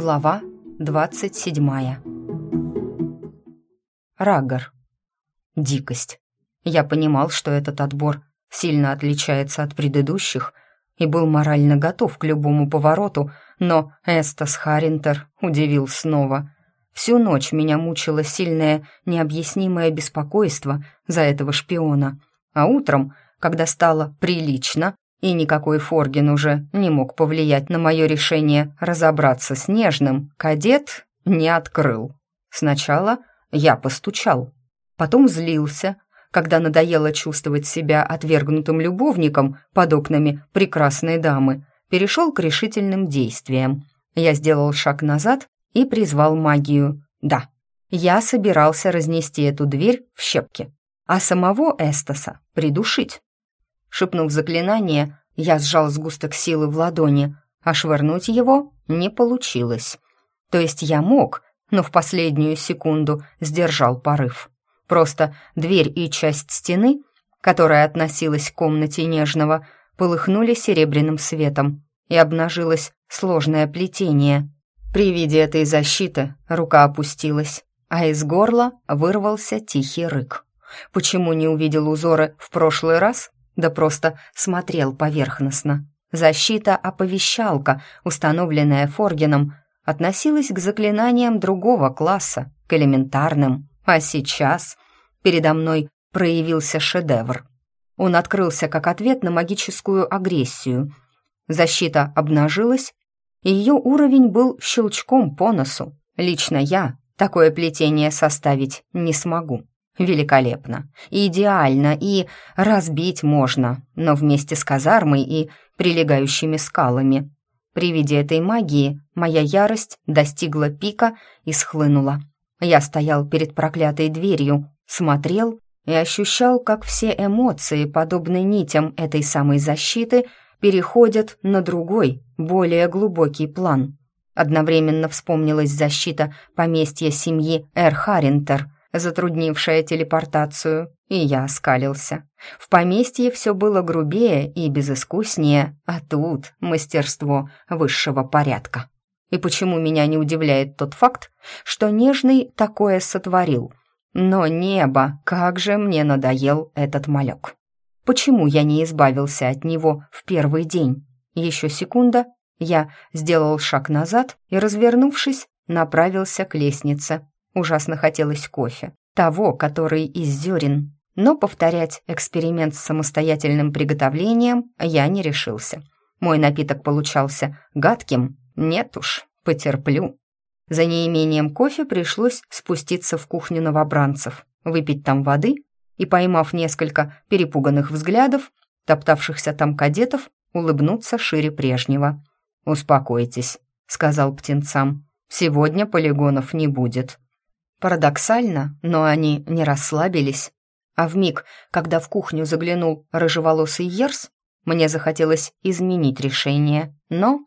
Глава 27. Раггар. Дикость. Я понимал, что этот отбор сильно отличается от предыдущих и был морально готов к любому повороту, но Эстас Харинтер удивил снова. Всю ночь меня мучило сильное, необъяснимое беспокойство за этого шпиона, а утром, когда стало прилично, и никакой Форгин уже не мог повлиять на мое решение разобраться с Нежным, кадет не открыл. Сначала я постучал, потом злился, когда надоело чувствовать себя отвергнутым любовником под окнами прекрасной дамы, перешел к решительным действиям. Я сделал шаг назад и призвал магию. Да, я собирался разнести эту дверь в щепки, а самого Эстаса придушить. Шепнув заклинание, я сжал сгусток силы в ладони, а швырнуть его не получилось. То есть я мог, но в последнюю секунду сдержал порыв. Просто дверь и часть стены, которая относилась к комнате нежного, полыхнули серебряным светом, и обнажилось сложное плетение. При виде этой защиты рука опустилась, а из горла вырвался тихий рык. Почему не увидел узоры в прошлый раз? Да просто смотрел поверхностно. Защита-оповещалка, установленная Форгином, относилась к заклинаниям другого класса, к элементарным. А сейчас передо мной проявился шедевр. Он открылся как ответ на магическую агрессию. Защита обнажилась, и ее уровень был щелчком по носу. Лично я такое плетение составить не смогу. Великолепно, идеально и разбить можно, но вместе с казармой и прилегающими скалами. При виде этой магии моя ярость достигла пика и схлынула. Я стоял перед проклятой дверью, смотрел и ощущал, как все эмоции, подобные нитям этой самой защиты, переходят на другой, более глубокий план. Одновременно вспомнилась защита поместья семьи Эрхаринтер — затруднившая телепортацию, и я оскалился. В поместье все было грубее и безыскуснее, а тут мастерство высшего порядка. И почему меня не удивляет тот факт, что Нежный такое сотворил? Но небо, как же мне надоел этот малек. Почему я не избавился от него в первый день? Еще секунда, я сделал шаг назад и, развернувшись, направился к лестнице, Ужасно хотелось кофе. Того, который из зерен. Но повторять эксперимент с самостоятельным приготовлением я не решился. Мой напиток получался гадким. Нет уж, потерплю. За неимением кофе пришлось спуститься в кухню новобранцев, выпить там воды и, поймав несколько перепуганных взглядов, топтавшихся там кадетов, улыбнуться шире прежнего. «Успокойтесь», — сказал птенцам. «Сегодня полигонов не будет». Парадоксально, но они не расслабились. А в миг, когда в кухню заглянул рыжеволосый Ерс, мне захотелось изменить решение. Но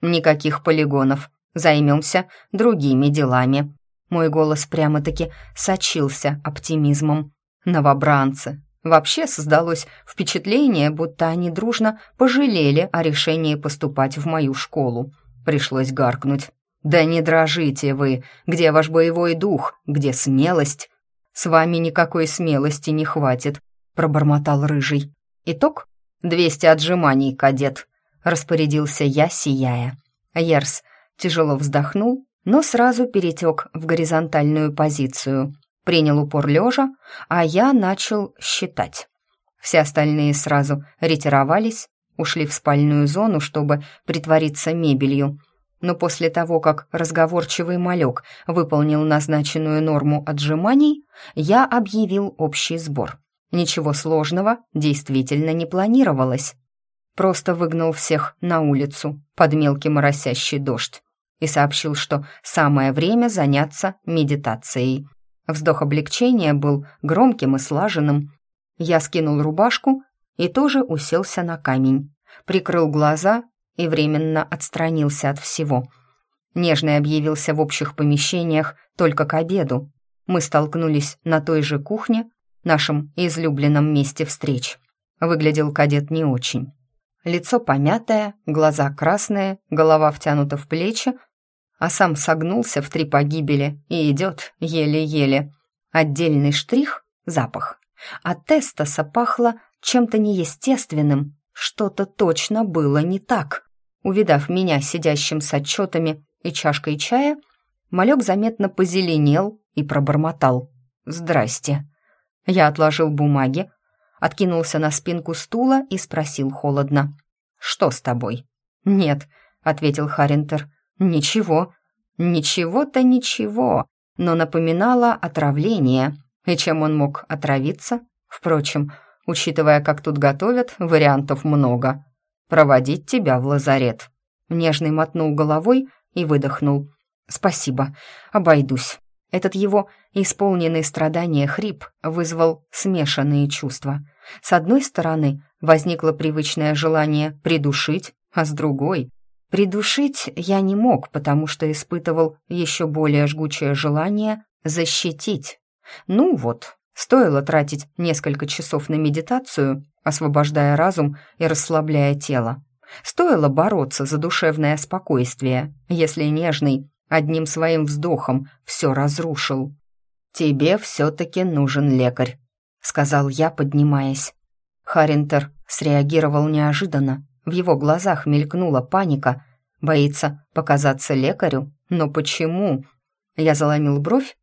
никаких полигонов. Займемся другими делами. Мой голос прямо-таки сочился оптимизмом. Новобранцы. Вообще создалось впечатление, будто они дружно пожалели о решении поступать в мою школу. Пришлось гаркнуть. «Да не дрожите вы! Где ваш боевой дух? Где смелость?» «С вами никакой смелости не хватит», — пробормотал Рыжий. «Итог? Двести отжиманий, кадет», — распорядился я, сияя. Ерс тяжело вздохнул, но сразу перетек в горизонтальную позицию, принял упор лежа, а я начал считать. Все остальные сразу ретировались, ушли в спальную зону, чтобы притвориться мебелью, но после того, как разговорчивый малек выполнил назначенную норму отжиманий, я объявил общий сбор. Ничего сложного действительно не планировалось. Просто выгнал всех на улицу под мелкий моросящий дождь и сообщил, что самое время заняться медитацией. Вздох облегчения был громким и слаженным. Я скинул рубашку и тоже уселся на камень, прикрыл глаза и временно отстранился от всего. Нежный объявился в общих помещениях только к обеду. Мы столкнулись на той же кухне, нашем излюбленном месте встреч. Выглядел кадет не очень. Лицо помятое, глаза красные, голова втянута в плечи, а сам согнулся в три погибели и идет еле-еле. Отдельный штрих — запах. От тестаса пахло чем-то неестественным, что-то точно было не так. Увидав меня сидящим с отчетами и чашкой чая, малек заметно позеленел и пробормотал. «Здрасте». Я отложил бумаги, откинулся на спинку стула и спросил холодно. «Что с тобой?» «Нет», — ответил Харинтер. «Ничего». «Ничего-то ничего», но напоминало отравление. И чем он мог отравиться? Впрочем, учитывая, как тут готовят, вариантов много. «Проводить тебя в лазарет». Нежный мотнул головой и выдохнул. «Спасибо, обойдусь». Этот его исполненный страдания хрип вызвал смешанные чувства. С одной стороны, возникло привычное желание придушить, а с другой... Придушить я не мог, потому что испытывал еще более жгучее желание защитить. Ну вот, стоило тратить несколько часов на медитацию, освобождая разум и расслабляя тело. Стоило бороться за душевное спокойствие, если нежный одним своим вздохом все разрушил. «Тебе все-таки нужен лекарь», — сказал я, поднимаясь. Харинтер среагировал неожиданно. В его глазах мелькнула паника. Боится показаться лекарю? Но почему? Я заломил бровь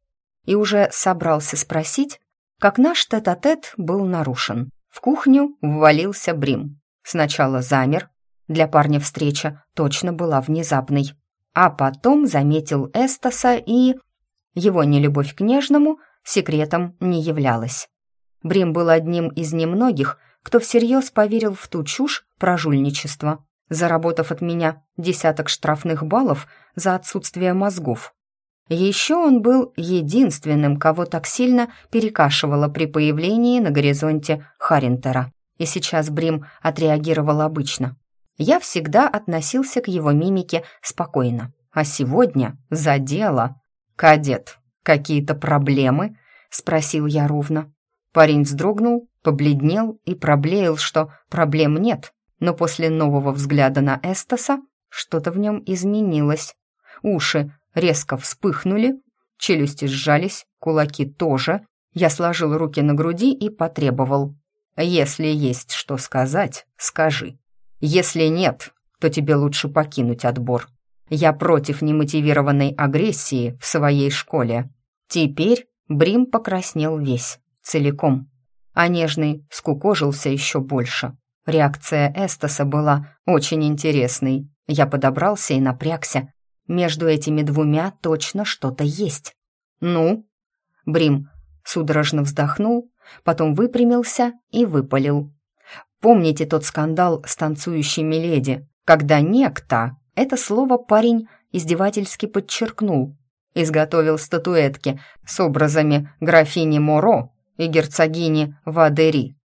и уже собрался спросить, как наш тет-а-тет -тет был нарушен. В кухню ввалился Брим. Сначала замер. Для парня встреча точно была внезапной а потом заметил Эстаса и... Его нелюбовь к нежному секретом не являлась. Брим был одним из немногих, кто всерьез поверил в ту чушь про жульничество, заработав от меня десяток штрафных баллов за отсутствие мозгов. Еще он был единственным, кого так сильно перекашивало при появлении на горизонте Харинтера. И сейчас Брим отреагировал обычно, я всегда относился к его мимике спокойно. А сегодня за дело. «Кадет, какие-то проблемы?» — спросил я ровно. Парень вздрогнул, побледнел и проблеял, что проблем нет. Но после нового взгляда на Эстаса что-то в нем изменилось. Уши резко вспыхнули, челюсти сжались, кулаки тоже. Я сложил руки на груди и потребовал. «Если есть что сказать, скажи». Если нет, то тебе лучше покинуть отбор. Я против немотивированной агрессии в своей школе. Теперь Брим покраснел весь, целиком, а нежный скукожился еще больше. Реакция Эстаса была очень интересной. Я подобрался и напрягся. Между этими двумя точно что-то есть. «Ну?» Брим судорожно вздохнул, потом выпрямился и выпалил. Помните тот скандал с танцующей леди, когда некто, это слово парень издевательски подчеркнул, изготовил статуэтки с образами графини Моро и герцогини Вадери.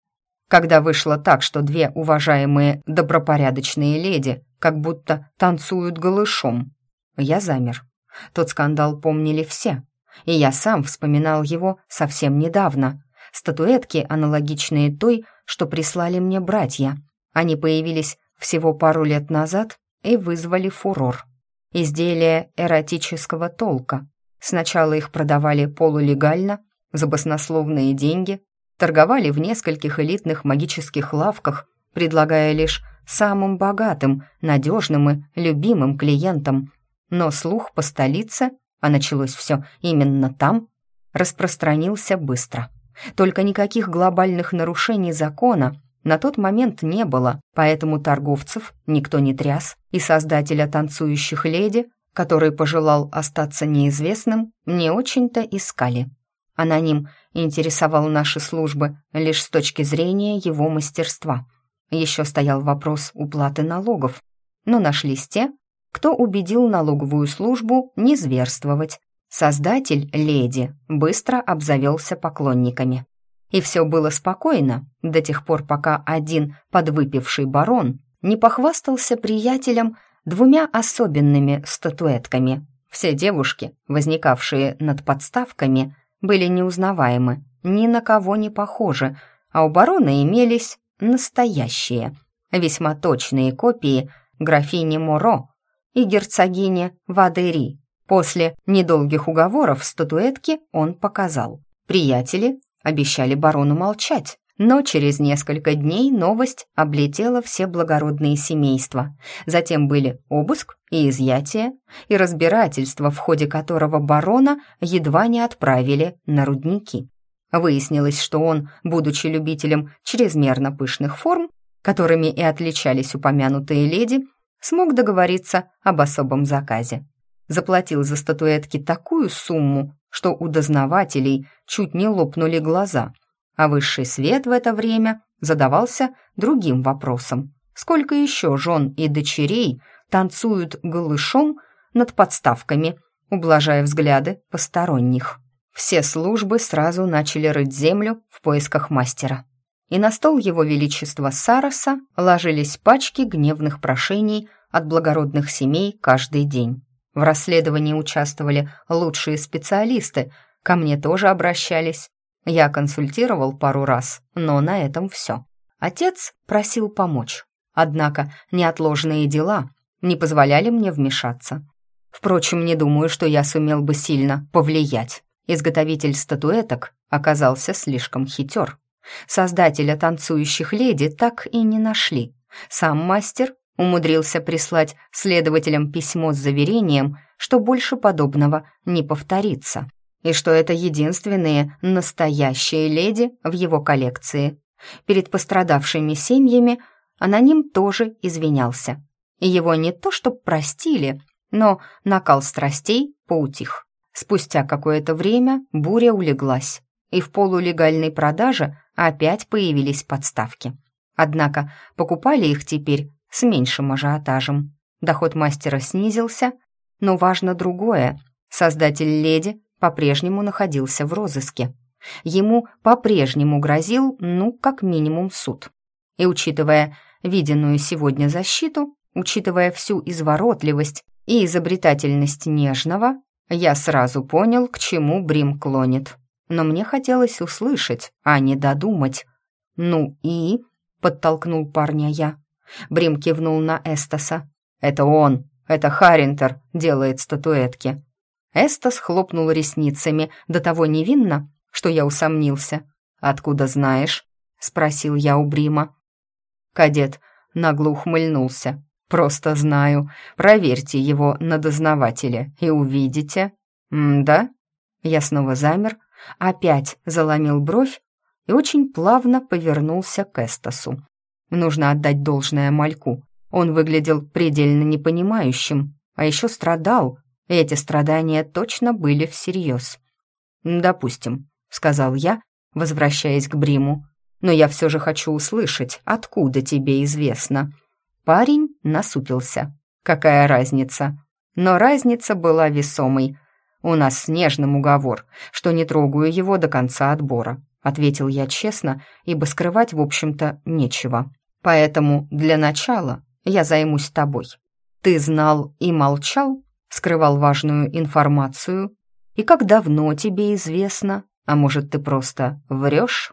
Когда вышло так, что две уважаемые добропорядочные леди как будто танцуют голышом. Я замер. Тот скандал помнили все, и я сам вспоминал его совсем недавно. Статуэтки, аналогичные той, что прислали мне братья. Они появились всего пару лет назад и вызвали фурор. Изделия эротического толка. Сначала их продавали полулегально, за баснословные деньги, торговали в нескольких элитных магических лавках, предлагая лишь самым богатым, надежным и любимым клиентам. Но слух по столице, а началось все именно там, распространился быстро. Только никаких глобальных нарушений закона на тот момент не было, поэтому торговцев никто не тряс, и создателя танцующих леди, который пожелал остаться неизвестным, не очень-то искали. Аноним интересовал наши службы лишь с точки зрения его мастерства. Еще стоял вопрос уплаты налогов, но нашлись те, кто убедил налоговую службу не зверствовать, Создатель, леди, быстро обзавелся поклонниками. И все было спокойно до тех пор, пока один подвыпивший барон не похвастался приятелям двумя особенными статуэтками. Все девушки, возникавшие над подставками, были неузнаваемы, ни на кого не похожи, а у барона имелись настоящие, весьма точные копии графини Моро, и герцогине Вадери. После недолгих уговоров статуэтки он показал. Приятели обещали барону молчать, но через несколько дней новость облетела все благородные семейства. Затем были обыск и изъятие, и разбирательство, в ходе которого барона едва не отправили на рудники. Выяснилось, что он, будучи любителем чрезмерно пышных форм, которыми и отличались упомянутые леди, смог договориться об особом заказе. Заплатил за статуэтки такую сумму, что у дознавателей чуть не лопнули глаза, а высший свет в это время задавался другим вопросом. Сколько еще жен и дочерей танцуют голышом над подставками, ублажая взгляды посторонних? Все службы сразу начали рыть землю в поисках мастера. И на стол его величества Сароса ложились пачки гневных прошений от благородных семей каждый день. В расследовании участвовали лучшие специалисты, ко мне тоже обращались. Я консультировал пару раз, но на этом все. Отец просил помочь, однако неотложные дела не позволяли мне вмешаться. Впрочем, не думаю, что я сумел бы сильно повлиять. Изготовитель статуэток оказался слишком хитер. Создателя танцующих леди так и не нашли. Сам мастер умудрился прислать следователям письмо с заверением, что больше подобного не повторится, и что это единственные настоящие леди в его коллекции. Перед пострадавшими семьями аноним тоже извинялся. Его не то что простили, но накал страстей поутих. Спустя какое-то время буря улеглась, и в полулегальной продаже опять появились подставки. Однако покупали их теперь с меньшим ажиотажем. Доход мастера снизился, но важно другое. Создатель леди по-прежнему находился в розыске. Ему по-прежнему грозил, ну, как минимум, суд. И учитывая виденную сегодня защиту, учитывая всю изворотливость и изобретательность нежного, я сразу понял, к чему Брим клонит. Но мне хотелось услышать, а не додумать. «Ну и?» — подтолкнул парня я. Брим кивнул на Эстаса. «Это он, это Харинтер делает статуэтки». Эстас хлопнул ресницами до того невинно, что я усомнился. «Откуда знаешь?» — спросил я у Брима. Кадет нагло ухмыльнулся. «Просто знаю. Проверьте его на дознавателе и увидите». «М-да?» Я снова замер, опять заломил бровь и очень плавно повернулся к Эстасу. Нужно отдать должное Мальку. Он выглядел предельно непонимающим, а еще страдал. И эти страдания точно были всерьез. «Допустим», — сказал я, возвращаясь к Бриму. «Но я все же хочу услышать, откуда тебе известно». Парень насупился. «Какая разница?» Но разница была весомой. «У нас с Нежным уговор, что не трогаю его до конца отбора», — ответил я честно, ибо скрывать, в общем-то, нечего. Поэтому для начала я займусь тобой. Ты знал и молчал, скрывал важную информацию, и как давно тебе известно, а может, ты просто врешь?»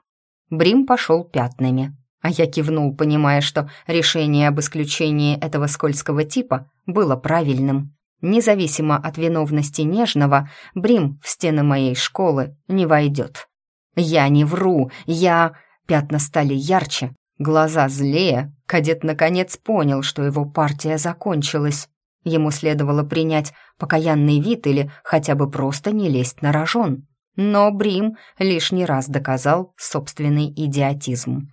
Брим пошел пятнами, а я кивнул, понимая, что решение об исключении этого скользкого типа было правильным. Независимо от виновности Нежного, Брим в стены моей школы не войдет. «Я не вру, я...» Пятна стали ярче, Глаза злее, кадет наконец понял, что его партия закончилась. Ему следовало принять покаянный вид или хотя бы просто не лезть на рожон. Но Брим лишний раз доказал собственный идиотизм.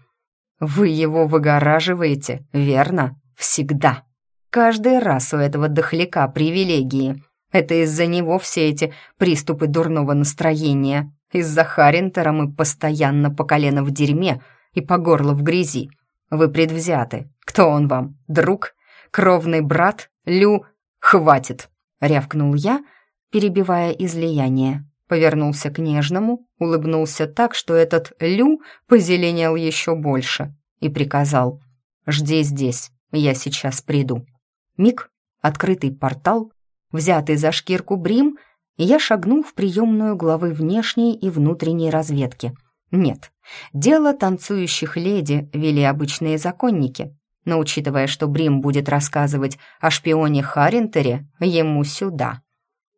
«Вы его выгораживаете, верно? Всегда. Каждый раз у этого дохляка привилегии. Это из-за него все эти приступы дурного настроения. Из-за Харинтера мы постоянно по колено в дерьме, и по горло в грязи. Вы предвзяты. Кто он вам? Друг? Кровный брат? Лю? Хватит!» — рявкнул я, перебивая излияние. Повернулся к нежному, улыбнулся так, что этот Лю позеленел еще больше, и приказал «Жди здесь, я сейчас приду». Миг, открытый портал, взятый за шкирку Брим, и я шагнул в приемную главы внешней и внутренней разведки — нет, дело танцующих леди вели обычные законники. но учитывая, что Брим будет рассказывать о шпионе Харинтере, ему сюда.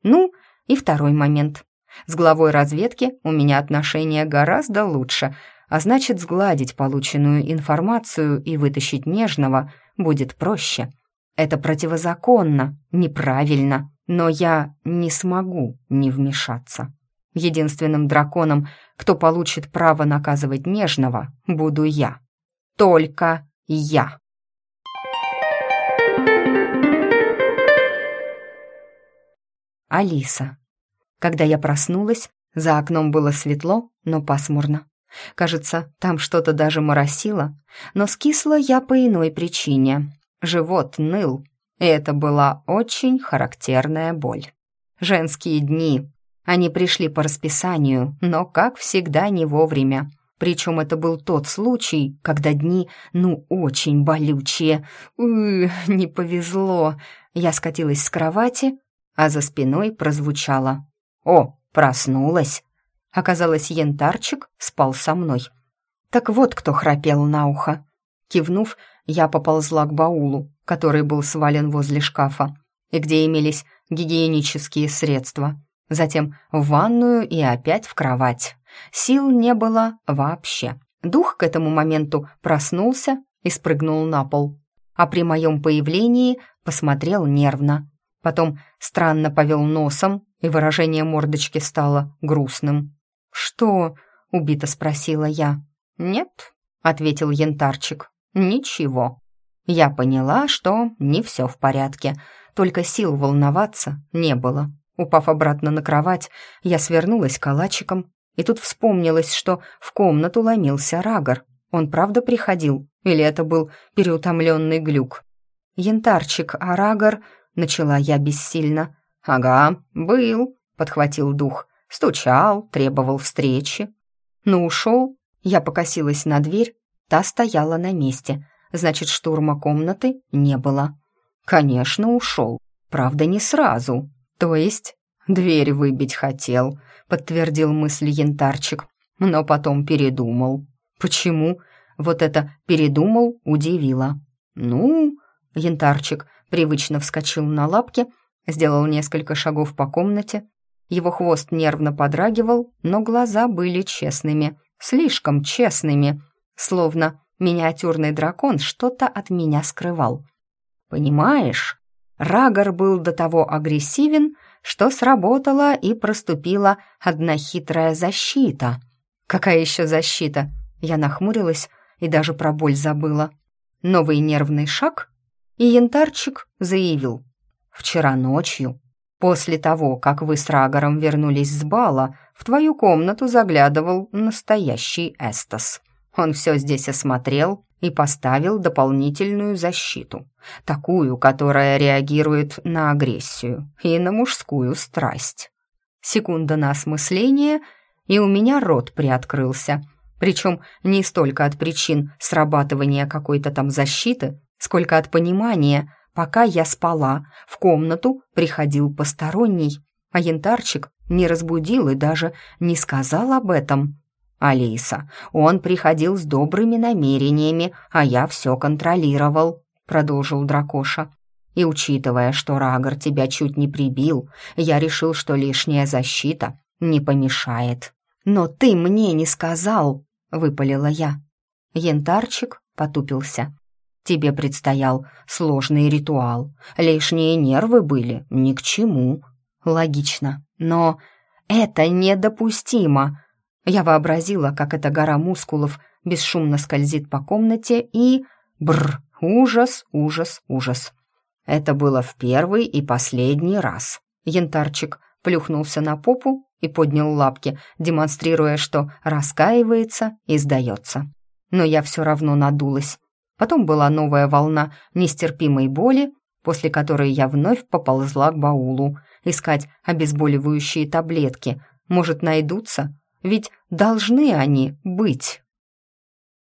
Ну, и второй момент. С главой разведки у меня отношения гораздо лучше, а значит, сгладить полученную информацию и вытащить нежного будет проще. Это противозаконно, неправильно, но я не смогу не вмешаться. Единственным драконом, кто получит право наказывать нежного, буду я. Только я. Алиса. Когда я проснулась, за окном было светло, но пасмурно. Кажется, там что-то даже моросило, но скисла я по иной причине. Живот ныл, и это была очень характерная боль. Женские дни. Они пришли по расписанию, но, как всегда, не вовремя. Причем это был тот случай, когда дни, ну, очень болючие. Ух, не повезло. Я скатилась с кровати, а за спиной прозвучало. «О, проснулась!» Оказалось, янтарчик спал со мной. Так вот, кто храпел на ухо. Кивнув, я поползла к баулу, который был свален возле шкафа, и где имелись гигиенические средства. Затем в ванную и опять в кровать. Сил не было вообще. Дух к этому моменту проснулся и спрыгнул на пол. А при моем появлении посмотрел нервно. Потом странно повел носом, и выражение мордочки стало грустным. «Что?» — убито спросила я. «Нет», — ответил янтарчик. «Ничего». Я поняла, что не все в порядке, только сил волноваться не было. Упав обратно на кровать, я свернулась калачиком, и тут вспомнилось, что в комнату ломился Рагор. Он правда приходил, или это был переутомленный глюк? «Янтарчик, а Рагор...» — начала я бессильно. «Ага, был», — подхватил дух. Стучал, требовал встречи. Но ушел. Я покосилась на дверь, та стояла на месте. Значит, штурма комнаты не было. Конечно, ушел. Правда, не сразу. То есть, дверь выбить хотел, подтвердил мысль янтарчик. Но потом передумал. Почему? Вот это «передумал» удивило. Ну, янтарчик привычно вскочил на лапки, сделал несколько шагов по комнате, его хвост нервно подрагивал, но глаза были честными, слишком честными, словно миниатюрный дракон что-то от меня скрывал. Понимаешь, Рагор был до того агрессивен, что сработала и проступила одна хитрая защита. Какая еще защита? Я нахмурилась и даже про боль забыла. Новый нервный шаг, и янтарчик заявил. Вчера ночью После того, как вы с Рагором вернулись с бала, в твою комнату заглядывал настоящий Эстас. Он все здесь осмотрел и поставил дополнительную защиту, такую, которая реагирует на агрессию и на мужскую страсть. Секунда на осмысление, и у меня рот приоткрылся. Причем не столько от причин срабатывания какой-то там защиты, сколько от понимания – Пока я спала, в комнату приходил посторонний, а янтарчик не разбудил и даже не сказал об этом. «Алиса, он приходил с добрыми намерениями, а я все контролировал», — продолжил Дракоша. «И учитывая, что Рагор тебя чуть не прибил, я решил, что лишняя защита не помешает». «Но ты мне не сказал», — выпалила я. Янтарчик потупился. Тебе предстоял сложный ритуал. Лишние нервы были ни к чему. Логично, но это недопустимо. Я вообразила, как эта гора мускулов бесшумно скользит по комнате и... Бр! Ужас, ужас, ужас. Это было в первый и последний раз. Янтарчик плюхнулся на попу и поднял лапки, демонстрируя, что раскаивается и сдается. Но я все равно надулась. Потом была новая волна нестерпимой боли, после которой я вновь поползла к баулу, искать обезболивающие таблетки. Может, найдутся? Ведь должны они быть.